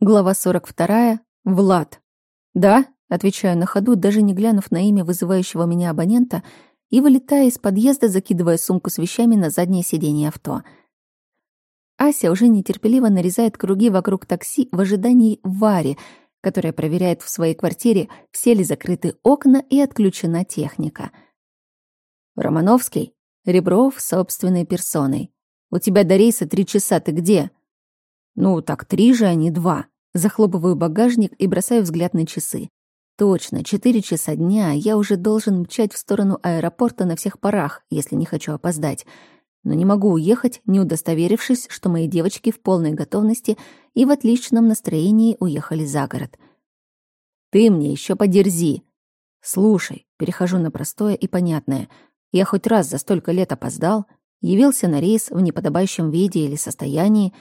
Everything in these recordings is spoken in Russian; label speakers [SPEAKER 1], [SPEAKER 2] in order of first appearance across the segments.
[SPEAKER 1] Глава 42. Влад. «Да?» — отвечаю на ходу, даже не глянув на имя вызывающего меня абонента, и вылетая из подъезда, закидывая сумку с вещами на заднее сиденье авто. Ася уже нетерпеливо нарезает круги вокруг такси в ожидании Вари, которая проверяет в своей квартире, все ли закрыты окна и отключена техника. «Романовский?» Ребров собственной персоной. «У тебя до рейса три часа, ты где?» Ну, так три же, а не два. Захлопываю багажник и бросаю взгляд на часы. Точно, четыре часа дня, я уже должен мчать в сторону аэропорта на всех парах, если не хочу опоздать. Но не могу уехать, не удостоверившись, что мои девочки в полной готовности и в отличном настроении уехали за город. «Ты мне еще подерзи!» «Слушай», перехожу на простое и понятное. Я хоть раз за столько лет опоздал, явился на рейс в неподобающем виде или состоянии,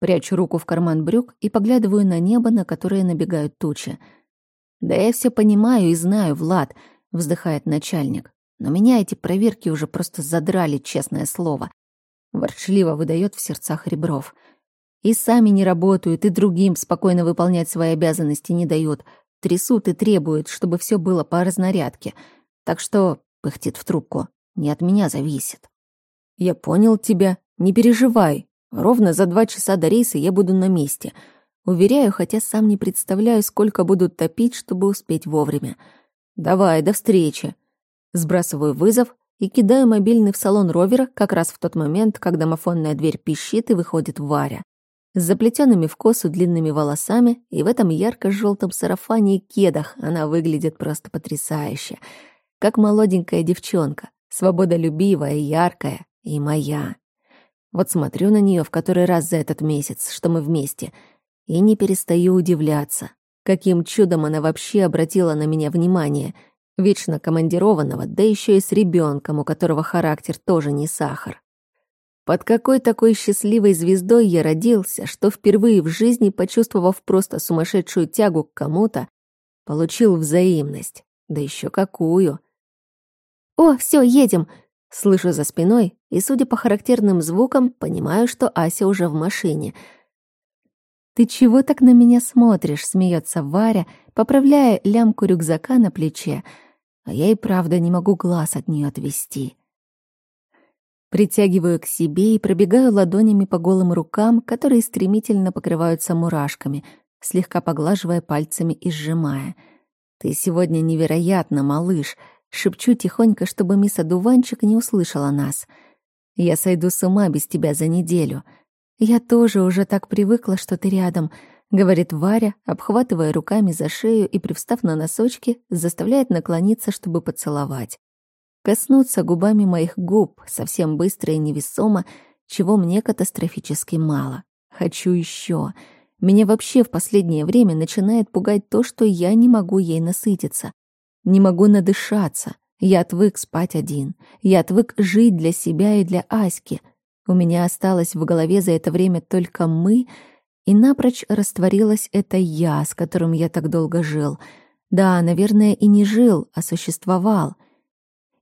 [SPEAKER 1] Прячу руку в карман брюк и поглядываю на небо, на которое набегают тучи. «Да я все понимаю и знаю, Влад», — вздыхает начальник. «Но меня эти проверки уже просто задрали, честное слово». Ворчливо выдает в сердцах Ребров. «И сами не работают, и другим спокойно выполнять свои обязанности не дают. Трясут и требуют, чтобы все было по разнарядке. Так что, — пыхтит в трубку, — не от меня зависит». «Я понял тебя. Не переживай», Ровно за два часа до рейса я буду на месте. Уверяю, хотя сам не представляю, сколько будут топить, чтобы успеть вовремя. Давай, до встречи. Сбрасываю вызов и кидаю мобильный в салон ровера как раз в тот момент, когда домофонная дверь пищит и выходит Варя. С заплетенными в косу длинными волосами и в этом ярко желтом сарафане и кедах она выглядит просто потрясающе. Как молоденькая девчонка, свободолюбивая, яркая и моя. Вот смотрю на нее в который раз за этот месяц, что мы вместе, и не перестаю удивляться, каким чудом она вообще обратила на меня внимание, вечно командированного, да еще и с ребенком, у которого характер тоже не сахар. Под какой такой счастливой звездой я родился, что впервые в жизни, почувствовав просто сумасшедшую тягу к кому-то, получил взаимность. Да еще какую. «О, все, едем!» Слышу за спиной и, судя по характерным звукам, понимаю, что Ася уже в машине. «Ты чего так на меня смотришь?» — смеется Варя, поправляя лямку рюкзака на плече, а я и правда не могу глаз от нее отвести. Притягиваю к себе и пробегаю ладонями по голым рукам, которые стремительно покрываются мурашками, слегка поглаживая пальцами и сжимая. «Ты сегодня невероятно, малыш!» Шепчу тихонько, чтобы мисс Одуванчик не услышала нас. «Я сойду с ума без тебя за неделю. Я тоже уже так привыкла, что ты рядом», — говорит Варя, обхватывая руками за шею и, привстав на носочки, заставляет наклониться, чтобы поцеловать. Коснуться губами моих губ совсем быстро и невесомо, чего мне катастрофически мало. Хочу еще. Меня вообще в последнее время начинает пугать то, что я не могу ей насытиться. Не могу надышаться. Я отвык спать один. Я отвык жить для себя и для Аськи. У меня осталось в голове за это время только мы, и напрочь растворилось это «я», с которым я так долго жил. Да, наверное, и не жил, а существовал.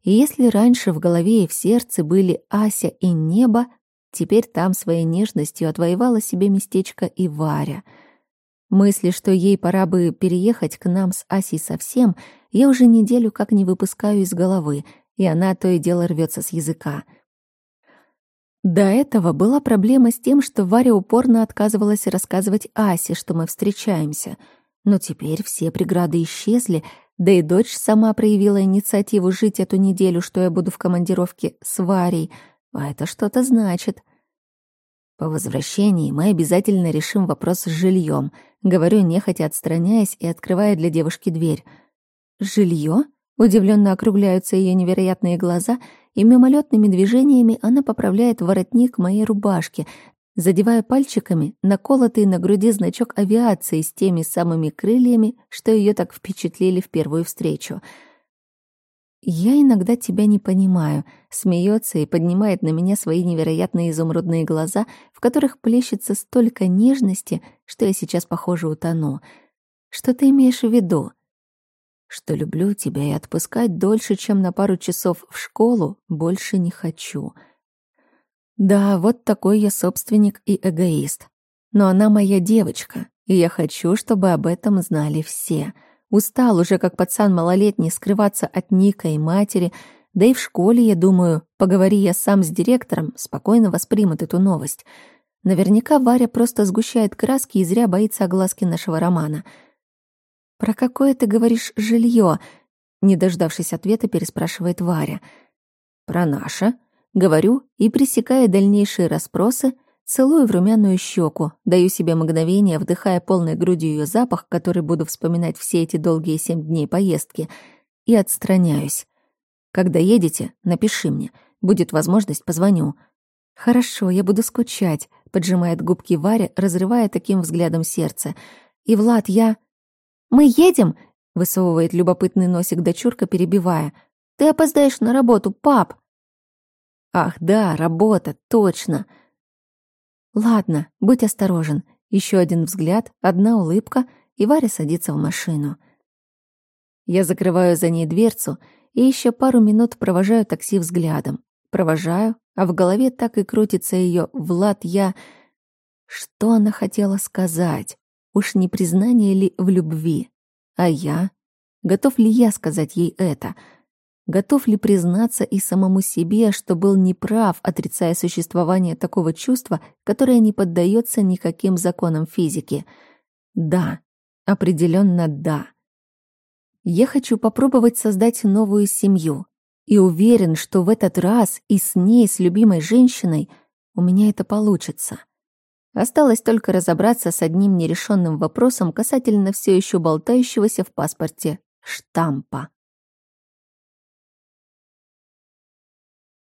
[SPEAKER 1] И если раньше в голове и в сердце были Ася и небо, теперь там своей нежностью отвоевала себе местечко и Варя — Мысли, что ей пора бы переехать к нам с Асей совсем, я уже неделю как не выпускаю из головы, и она то и дело рвется с языка. До этого была проблема с тем, что Варя упорно отказывалась рассказывать Асе, что мы встречаемся. Но теперь все преграды исчезли, да и дочь сама проявила инициативу жить эту неделю, что я буду в командировке с Варей. А это что-то значит. По возвращении мы обязательно решим вопрос с жильем, говорю, нехотя отстраняясь и открывая для девушки дверь. Жилье? Удивленно округляются ее невероятные глаза, и мимолетными движениями она поправляет воротник моей рубашки, задевая пальчиками наколотый на груди значок авиации с теми самыми крыльями, что ее так впечатлили в первую встречу — «Я иногда тебя не понимаю», — смеется и поднимает на меня свои невероятные изумрудные глаза, в которых плещется столько нежности, что я сейчас, похоже, утону. «Что ты имеешь в виду?» «Что люблю тебя и отпускать дольше, чем на пару часов в школу, больше не хочу». Да, вот такой я собственник и эгоист. Но она моя девочка, И я хочу, чтобы об этом знали все. Устал уже, как пацан малолетний, скрываться от Ника и матери, да и в школе, я думаю, поговори я сам с директором, спокойно воспримут эту новость. Наверняка Варя просто сгущает краски и зря боится огласки нашего романа. «Про какое ты говоришь жилье? Не дождавшись ответа, переспрашивает Варя. «Про наше?» Говорю и, пресекая дальнейшие расспросы, целую в румяную щеку, даю себе мгновение, вдыхая полной грудью ее запах, который буду вспоминать все эти долгие семь дней поездки, и отстраняюсь. Когда едете, напиши мне. Будет возможность, позвоню. Хорошо, я буду скучать, поджимает губки Варя, разрывая таким взглядом сердце. И Влад, я... Мы едем? Высовывает любопытный носик дочурка, перебивая. Ты опоздаешь на работу, пап. Ах, да, работа, точно. Ладно, будь осторожен. Еще один взгляд, одна улыбка, и Варя садится в машину. Я закрываю за ней дверцу и еще пару минут провожаю такси взглядом. Провожаю, а в голове так и крутится ее «Влад, я...» Что она хотела сказать? Уж не признание ли в любви? А я? Готов ли я сказать ей это? Готов ли признаться и самому себе, что был неправ, отрицая существование такого чувства, которое не поддается никаким законам физики? Да, определенно да. Я хочу попробовать создать новую семью. И уверен, что в этот раз и с ней, с любимой женщиной, у меня это получится. Осталось только разобраться с одним нерешенным вопросом касательно все еще болтающегося в паспорте штампа.